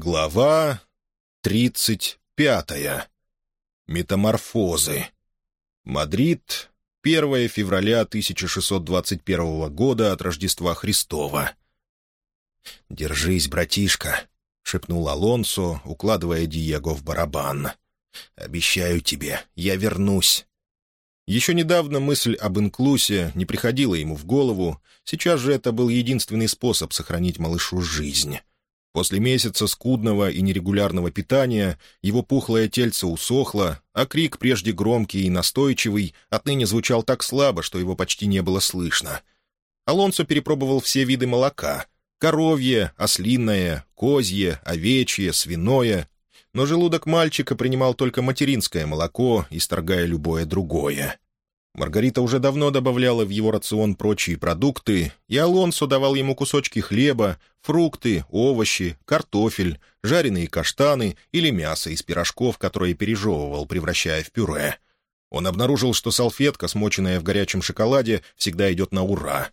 Глава тридцать пятая. Метаморфозы. Мадрид, 1 февраля 1621 года от Рождества Христова. «Держись, братишка», — шепнул Алонсо, укладывая Диего в барабан. «Обещаю тебе, я вернусь». Еще недавно мысль об инклюсе не приходила ему в голову, сейчас же это был единственный способ сохранить малышу жизнь. После месяца скудного и нерегулярного питания его пухлое тельце усохло, а крик, прежде громкий и настойчивый, отныне звучал так слабо, что его почти не было слышно. Алонсо перепробовал все виды молока — коровье, ослинное, козье, овечье, свиное, но желудок мальчика принимал только материнское молоко, исторгая любое другое. Маргарита уже давно добавляла в его рацион прочие продукты, и Алонсо давал ему кусочки хлеба, фрукты, овощи, картофель, жареные каштаны или мясо из пирожков, которые пережевывал, превращая в пюре. Он обнаружил, что салфетка, смоченная в горячем шоколаде, всегда идет на ура.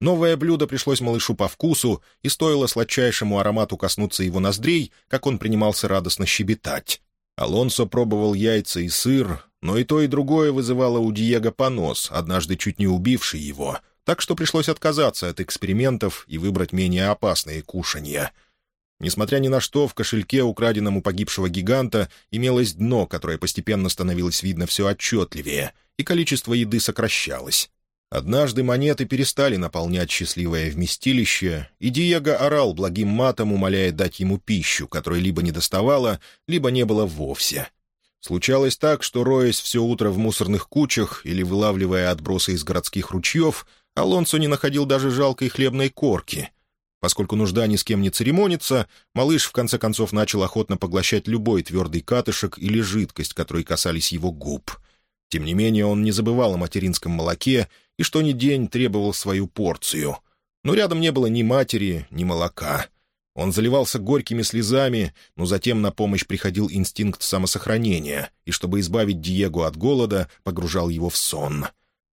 Новое блюдо пришлось малышу по вкусу, и стоило сладчайшему аромату коснуться его ноздрей, как он принимался радостно щебетать. Алонсо пробовал яйца и сыр, но и то, и другое вызывало у Диего понос, однажды чуть не убивший его, так что пришлось отказаться от экспериментов и выбрать менее опасные кушанья. Несмотря ни на что, в кошельке, украденном у погибшего гиганта, имелось дно, которое постепенно становилось видно все отчетливее, и количество еды сокращалось. Однажды монеты перестали наполнять счастливое вместилище, и Диего орал благим матом, умоляя дать ему пищу, которой либо не доставало, либо не было вовсе — Случалось так, что, роясь все утро в мусорных кучах или вылавливая отбросы из городских ручьев, Алонсо не находил даже жалкой хлебной корки. Поскольку нужда ни с кем не церемонится, малыш в конце концов начал охотно поглощать любой твердый катышек или жидкость, которые касались его губ. Тем не менее, он не забывал о материнском молоке и что ни день требовал свою порцию. Но рядом не было ни матери, ни молока — он заливался горькими слезами, но затем на помощь приходил инстинкт самосохранения, и чтобы избавить Диего от голода, погружал его в сон.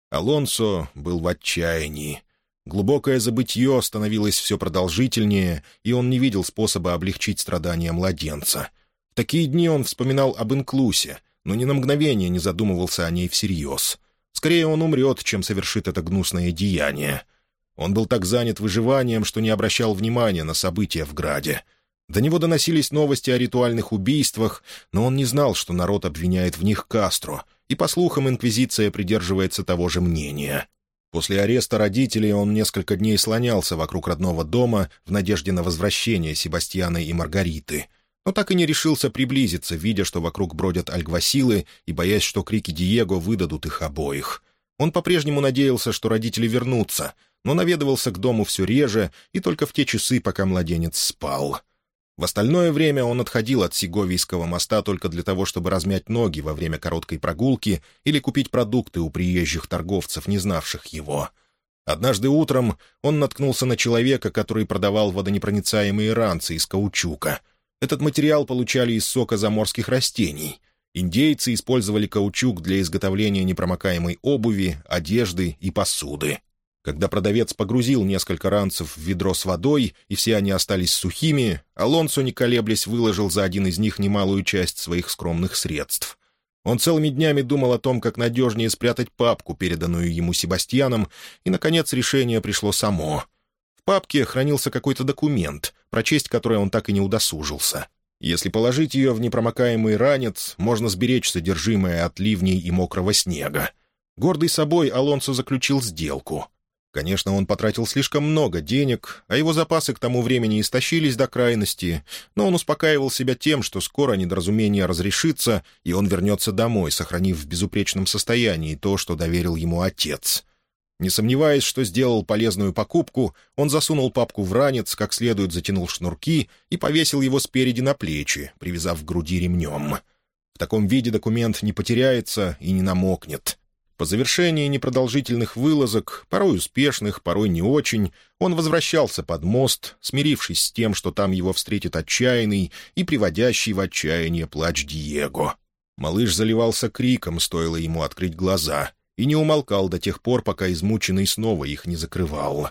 Алонсо был в отчаянии. Глубокое забытье становилось все продолжительнее, и он не видел способа облегчить страдания младенца. В такие дни он вспоминал об инклюсе, но ни на мгновение не задумывался о ней всерьез. Скорее он умрет, чем совершит это гнусное деяние — он был так занят выживанием, что не обращал внимания на события в Граде. До него доносились новости о ритуальных убийствах, но он не знал, что народ обвиняет в них Кастро, и, по слухам, Инквизиция придерживается того же мнения. После ареста родителей он несколько дней слонялся вокруг родного дома в надежде на возвращение Себастьяна и Маргариты, но так и не решился приблизиться, видя, что вокруг бродят альгвасилы, и боясь, что крики Диего выдадут их обоих. Он по-прежнему надеялся, что родители вернутся — но наведывался к дому все реже и только в те часы, пока младенец спал. В остальное время он отходил от Сеговийского моста только для того, чтобы размять ноги во время короткой прогулки или купить продукты у приезжих торговцев, не знавших его. Однажды утром он наткнулся на человека, который продавал водонепроницаемые ранцы из каучука. Этот материал получали из сока заморских растений. Индейцы использовали каучук для изготовления непромокаемой обуви, одежды и посуды. Когда продавец погрузил несколько ранцев в ведро с водой, и все они остались сухими, Алонсо, не колеблясь, выложил за один из них немалую часть своих скромных средств. Он целыми днями думал о том, как надежнее спрятать папку, переданную ему Себастьяном, и, наконец, решение пришло само. В папке хранился какой-то документ, прочесть который он так и не удосужился. Если положить ее в непромокаемый ранец, можно сберечь содержимое от ливней и мокрого снега. Гордый собой, Алонсо заключил сделку — Конечно, он потратил слишком много денег, а его запасы к тому времени истощились до крайности, но он успокаивал себя тем, что скоро недоразумение разрешится, и он вернется домой, сохранив в безупречном состоянии то, что доверил ему отец. Не сомневаясь, что сделал полезную покупку, он засунул папку в ранец, как следует затянул шнурки и повесил его спереди на плечи, привязав к груди ремнем. В таком виде документ не потеряется и не намокнет — по завершении непродолжительных вылазок, порой успешных, порой не очень, он возвращался под мост, смирившись с тем, что там его встретит отчаянный и приводящий в отчаяние плач Диего. Малыш заливался криком, стоило ему открыть глаза, и не умолкал до тех пор, пока измученный снова их не закрывал.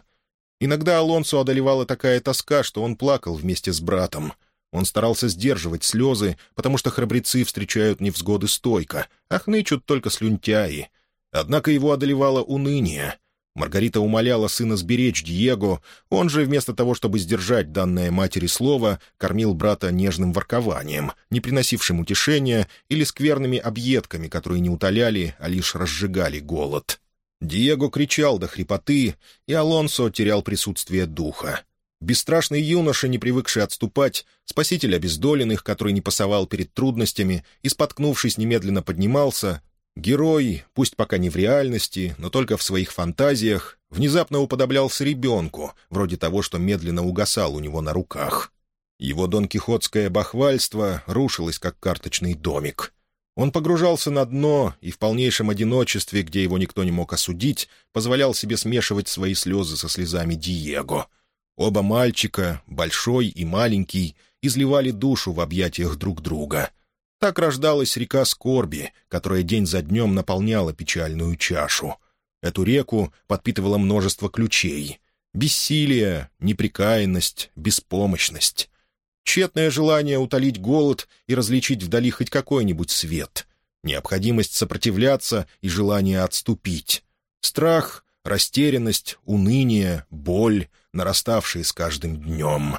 Иногда Алонсо одолевала такая тоска, что он плакал вместе с братом. Он старался сдерживать слезы, потому что храбрецы встречают невзгоды стойко, а хнычут только слюнтяи. Однако его одолевало уныние. Маргарита умоляла сына сберечь Диего, он же, вместо того, чтобы сдержать данное матери слово, кормил брата нежным воркованием, не приносившим утешения, или скверными объедками, которые не утоляли, а лишь разжигали голод. Диего кричал до хрипоты, и Алонсо терял присутствие духа. Бесстрашный юноша, не привыкший отступать, спаситель обездоленных, который не пасовал перед трудностями и, споткнувшись, немедленно поднимался, герой, пусть пока не в реальности, но только в своих фантазиях, внезапно уподоблялся ребенку, вроде того, что медленно угасал у него на руках. Его донкихотское бахвальство рушилось, как карточный домик — он погружался на дно и в полнейшем одиночестве, где его никто не мог осудить, позволял себе смешивать свои слезы со слезами Диего. Оба мальчика, большой и маленький, изливали душу в объятиях друг друга. Так рождалась река скорби, которая день за днем наполняла печальную чашу. Эту реку подпитывало множество ключей. Бессилие, неприкаянность, беспомощность. Тщетное желание утолить голод и различить вдали хоть какой-нибудь свет. Необходимость сопротивляться и желание отступить. Страх, растерянность, уныние, боль, нараставшие с каждым днем.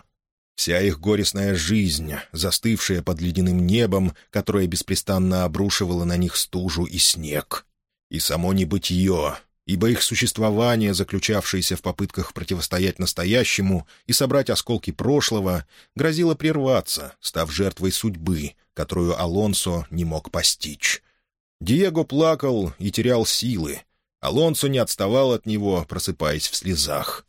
Вся их горестная жизнь, застывшая под ледяным небом, которое беспрестанно обрушивало на них стужу и снег. И само небытие, ибо их существование, заключавшееся в попытках противостоять настоящему и собрать осколки прошлого, грозило прерваться, став жертвой судьбы, которую Алонсо не мог постичь. Диего плакал и терял силы. Алонсо не отставал от него, просыпаясь в слезах.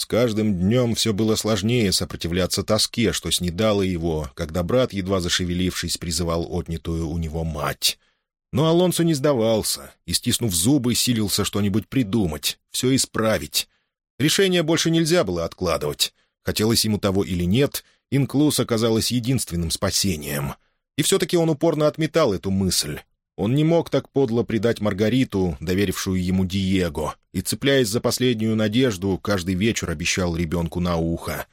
С каждым днем все было сложнее сопротивляться тоске, что снедало его, когда брат, едва зашевелившись, призывал отнятую у него мать. Но Алонсо не сдавался и, стиснув зубы, силился что-нибудь придумать, все исправить. Решение больше нельзя было откладывать. Хотелось ему того или нет, Инклус оказалось единственным спасением. И все-таки он упорно отметал эту мысль. Он не мог так подло предать Маргариту, доверившую ему Диего, и, цепляясь за последнюю надежду, каждый вечер обещал ребенку на ухо.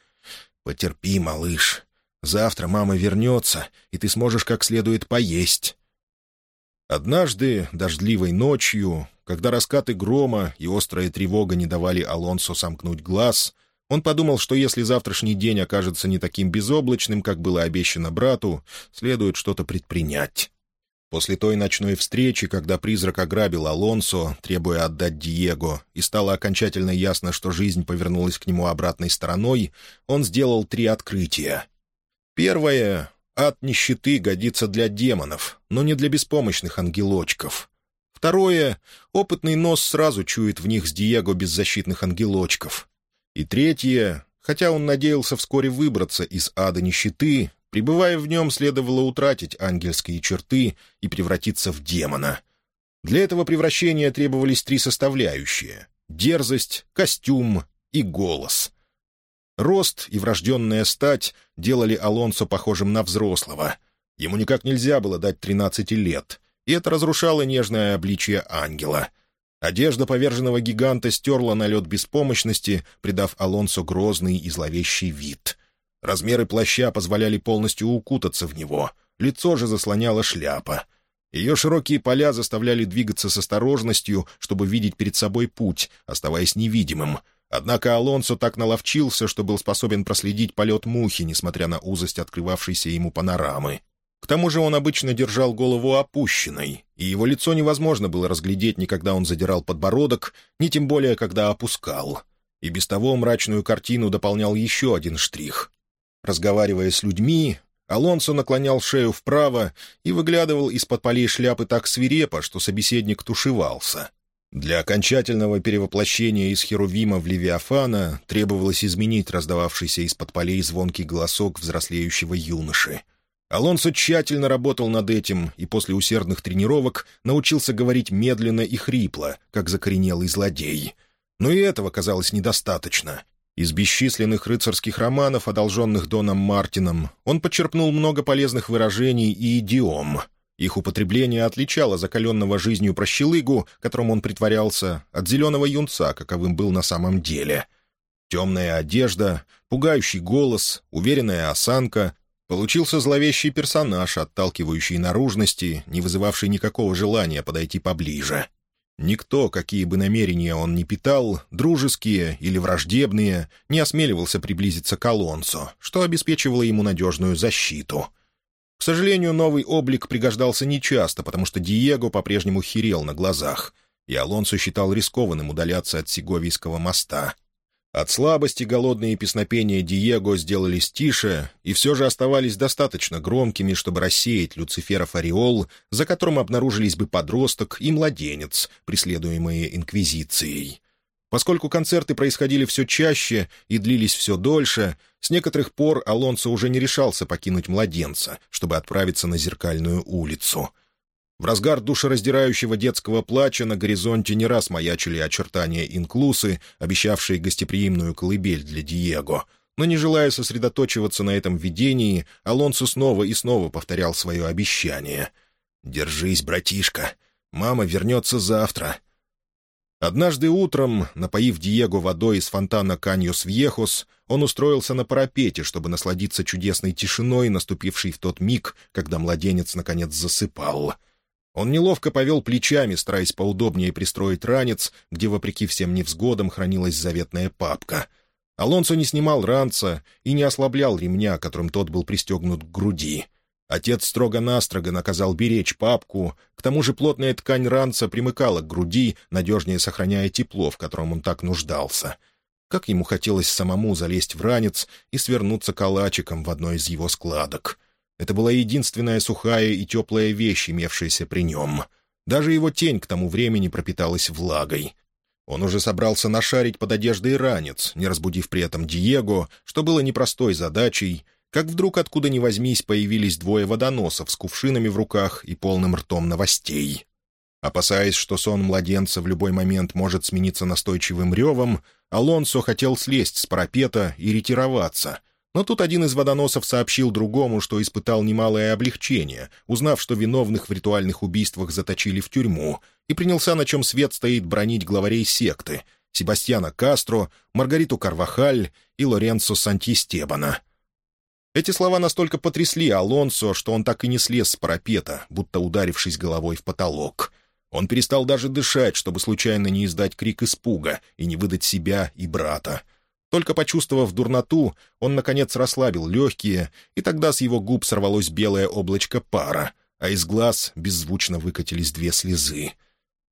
«Потерпи, малыш. Завтра мама вернется, и ты сможешь как следует поесть. Однажды, дождливой ночью, когда раскаты грома и острая тревога не давали Алонсо сомкнуть глаз, он подумал, что если завтрашний день окажется не таким безоблачным, как было обещано брату, следует что-то предпринять. После той ночной встречи, когда призрак ограбил Алонсо, требуя отдать Диего, и стало окончательно ясно, что жизнь повернулась к нему обратной стороной, он сделал три открытия. Первое Ад нищеты годится для демонов, но не для беспомощных ангелочков. Второе — опытный нос сразу чует в них с Диего беззащитных ангелочков. И третье — хотя он надеялся вскоре выбраться из ада нищеты, пребывая в нем, следовало утратить ангельские черты и превратиться в демона. Для этого превращения требовались три составляющие — дерзость, костюм и голос — Рост и врожденная стать делали Алонсо похожим на взрослого. Ему никак нельзя было дать тринадцати лет, и это разрушало нежное обличие ангела. Одежда поверженного гиганта стерла налет беспомощности, придав Алонсо грозный и зловещий вид. Размеры плаща позволяли полностью укутаться в него, лицо же заслоняла шляпа. Ее широкие поля заставляли двигаться с осторожностью, чтобы видеть перед собой путь, оставаясь невидимым — Однако Алонсо так наловчился, что был способен проследить полет мухи, несмотря на узость открывавшейся ему панорамы. К тому же он обычно держал голову опущенной, и его лицо невозможно было разглядеть ни когда он задирал подбородок, ни тем более, когда опускал. И без того мрачную картину дополнял еще один штрих. Разговаривая с людьми, Алонсо наклонял шею вправо и выглядывал из-под полей шляпы так свирепо, что собеседник тушевался — для окончательного перевоплощения из Херувима в Левиафана требовалось изменить раздававшийся из-под полей звонкий голосок взрослеющего юноши. Алонсо тщательно работал над этим и после усердных тренировок научился говорить медленно и хрипло, как закоренелый злодей. Но и этого казалось недостаточно. Из бесчисленных рыцарских романов, одолженных Доном Мартином, он подчерпнул много полезных выражений и идиом — их употребление отличало закаленного жизнью прощелыгу, которым он притворялся, от зеленого юнца, каковым был на самом деле. Темная одежда, пугающий голос, уверенная осанка, Получился зловещий персонаж, отталкивающий наружности, не вызывавший никакого желания подойти поближе. Никто, какие бы намерения он ни питал, дружеские или враждебные, не осмеливался приблизиться к Алонсо, что обеспечивало ему надежную защиту. К сожалению, новый облик пригождался нечасто, потому что Диего по-прежнему херел на глазах, и Алонсо считал рискованным удаляться от Сеговийского моста — от слабости голодные песнопения Диего сделались тише и все же оставались достаточно громкими, чтобы рассеять Люциферов ореол, за которым обнаружились бы подросток и младенец, преследуемые Инквизицией. Поскольку концерты происходили все чаще и длились все дольше, с некоторых пор Алонсо уже не решался покинуть младенца, чтобы отправиться на Зеркальную улицу — в разгар душераздирающего детского плача на горизонте не раз маячили очертания инклусы, обещавшие гостеприимную колыбель для Диего. Но не желая сосредоточиваться на этом видении, Алонсо снова и снова повторял свое обещание. «Держись, братишка. Мама вернется завтра». Однажды утром, напоив Диего водой из фонтана Каньос-Вьехос, он устроился на парапете, чтобы насладиться чудесной тишиной, наступившей в тот миг, когда младенец наконец засыпал — он неловко повел плечами, стараясь поудобнее пристроить ранец, где, вопреки всем невзгодам, хранилась заветная папка. Алонсо не снимал ранца и не ослаблял ремня, которым тот был пристегнут к груди. Отец строго-настрого наказал беречь папку, к тому же плотная ткань ранца примыкала к груди, надежнее сохраняя тепло, в котором он так нуждался. Как ему хотелось самому залезть в ранец и свернуться калачиком в одной из его складок — это была единственная сухая и теплая вещь, имевшаяся при нем. Даже его тень к тому времени пропиталась влагой. Он уже собрался нашарить под одеждой ранец, не разбудив при этом Диего, что было непростой задачей, как вдруг откуда ни возьмись появились двое водоносов с кувшинами в руках и полным ртом новостей. Опасаясь, что сон младенца в любой момент может смениться настойчивым ревом, Алонсо хотел слезть с парапета и ретироваться, но тут один из водоносов сообщил другому, что испытал немалое облегчение, узнав, что виновных в ритуальных убийствах заточили в тюрьму, и принялся, на чем свет стоит, бронить главарей секты — Себастьяна Кастро, Маргариту Карвахаль и Лоренцо Сантистебана. Эти слова настолько потрясли Алонсо, что он так и не слез с парапета, будто ударившись головой в потолок. Он перестал даже дышать, чтобы случайно не издать крик испуга и не выдать себя и брата — только почувствовав дурноту, он, наконец, расслабил легкие, и тогда с его губ сорвалось белое облачко пара, а из глаз беззвучно выкатились две слезы.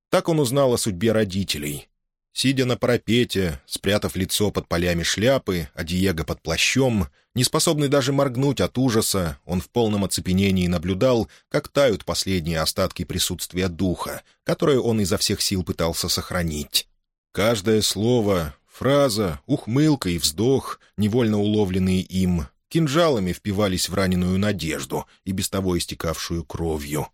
Так он узнал о судьбе родителей. Сидя на парапете, спрятав лицо под полями шляпы, а Диего под плащом, неспособный даже моргнуть от ужаса, он в полном оцепенении наблюдал, как тают последние остатки присутствия духа, которое он изо всех сил пытался сохранить. Каждое слово, Фраза, ухмылка и вздох, невольно уловленные им, кинжалами впивались в раненую надежду и без того истекавшую кровью.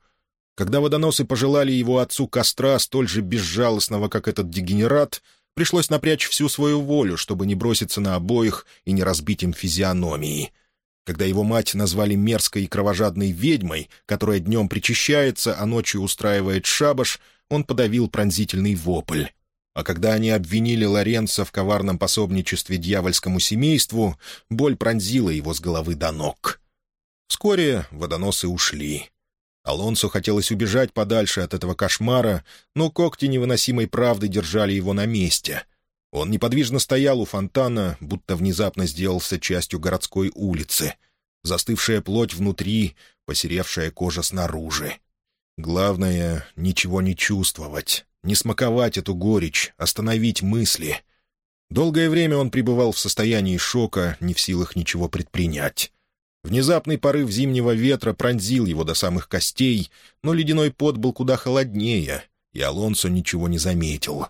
Когда водоносы пожелали его отцу костра столь же безжалостного, как этот дегенерат, пришлось напрячь всю свою волю, чтобы не броситься на обоих и не разбить им физиономии. Когда его мать назвали мерзкой и кровожадной ведьмой, которая днем причащается, а ночью устраивает шабаш, он подавил пронзительный вопль. А когда они обвинили Лоренца в коварном пособничестве дьявольскому семейству, боль пронзила его с головы до ног. Вскоре водоносы ушли. Алонсу хотелось убежать подальше от этого кошмара, но когти невыносимой правды держали его на месте. Он неподвижно стоял у фонтана, будто внезапно сделался частью городской улицы. Застывшая плоть внутри, посеревшая кожа снаружи. Главное — ничего не чувствовать не смаковать эту горечь, остановить мысли. Долгое время он пребывал в состоянии шока, не в силах ничего предпринять. Внезапный порыв зимнего ветра пронзил его до самых костей, но ледяной пот был куда холоднее, и Алонсо ничего не заметил.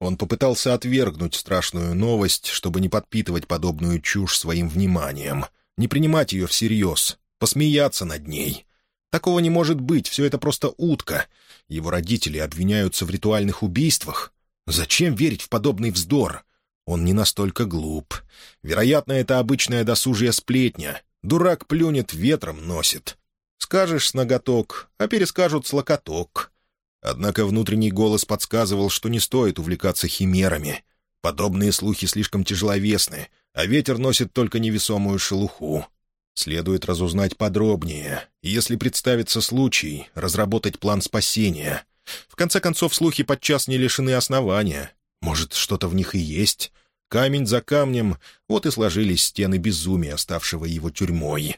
Он попытался отвергнуть страшную новость, чтобы не подпитывать подобную чушь своим вниманием, не принимать ее всерьез, посмеяться над ней. Такого не может быть, все это просто утка — его родители обвиняются в ритуальных убийствах. Зачем верить в подобный вздор? Он не настолько глуп. Вероятно, это обычная досужая сплетня. Дурак плюнет, ветром носит. Скажешь с ноготок, а перескажут с локоток. Однако внутренний голос подсказывал, что не стоит увлекаться химерами. Подобные слухи слишком тяжеловесны, а ветер носит только невесомую шелуху. Следует разузнать подробнее, если представится случай, разработать план спасения. В конце концов, слухи подчас не лишены основания. Может, что-то в них и есть. Камень за камнем — вот и сложились стены безумия, ставшего его тюрьмой.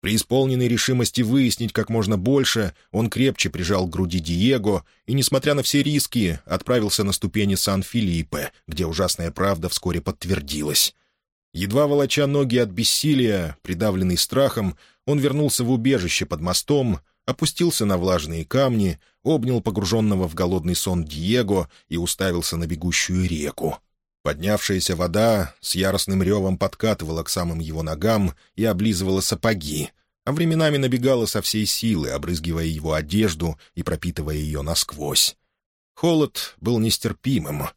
При исполненной решимости выяснить как можно больше, он крепче прижал к груди Диего и, несмотря на все риски, отправился на ступени Сан-Филиппе, где ужасная правда вскоре подтвердилась. Едва волоча ноги от бессилия, придавленный страхом, он вернулся в убежище под мостом, опустился на влажные камни, обнял погруженного в голодный сон Диего и уставился на бегущую реку. Поднявшаяся вода с яростным ревом подкатывала к самым его ногам и облизывала сапоги, а временами набегала со всей силы, обрызгивая его одежду и пропитывая ее насквозь. Холод был нестерпимым.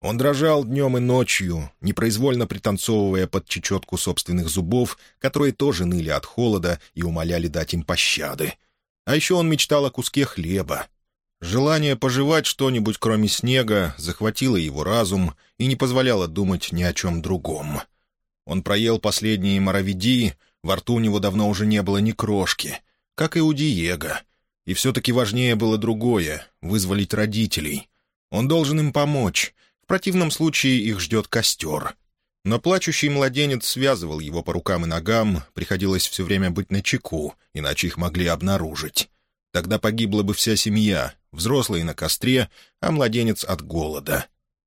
Он дрожал днем и ночью, непроизвольно пританцовывая под чечетку собственных зубов, которые тоже ныли от холода и умоляли дать им пощады. А еще он мечтал о куске хлеба, Желание пожевать что-нибудь, кроме снега, захватило его разум и не позволяло думать ни о чем другом. Он проел последние моровиди, во рту у него давно уже не было ни крошки, как и у Диего. И все-таки важнее было другое — вызволить родителей. Он должен им помочь. Противном случае их ждет костер. Но плачущий младенец связывал его по рукам и ногам, приходилось все время быть начеку, иначе их могли обнаружить. Тогда погибла бы вся семья, взрослый на костре, а младенец от голода.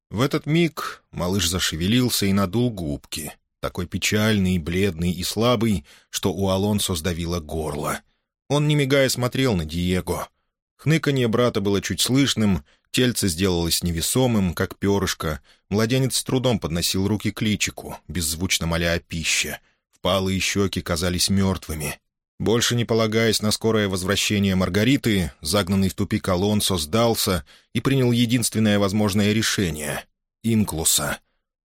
В этот миг малыш зашевелился и надул губки, такой печальный, бледный и слабый, что у Алонсо сдавило горло. Он, не мигая, смотрел на Диего. Хныканье брата было чуть слышным, тельце сделалось невесомым, как перышко. Младенец с трудом подносил руки к личику, беззвучно моля о пище. Впалые щеки казались мертвыми. Больше не полагаясь на скорое возвращение Маргариты, загнанный в тупик Алонсо сдался и принял единственное возможное решение — инклуса.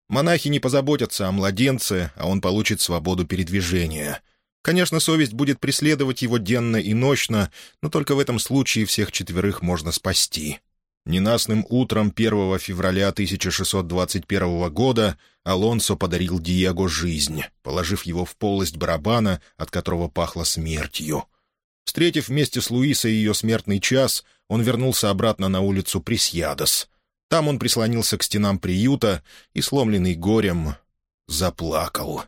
Монахи не позаботятся о младенце, а он получит свободу передвижения. Конечно, совесть будет преследовать его денно и ночно, но только в этом случае всех четверых можно спасти. Ненастным утром 1 февраля 1621 года Алонсо подарил Диего жизнь, положив его в полость барабана, от которого пахло смертью. Встретив вместе с Луисой ее смертный час, он вернулся обратно на улицу Пресьядос. Там он прислонился к стенам приюта и, сломленный горем, заплакал.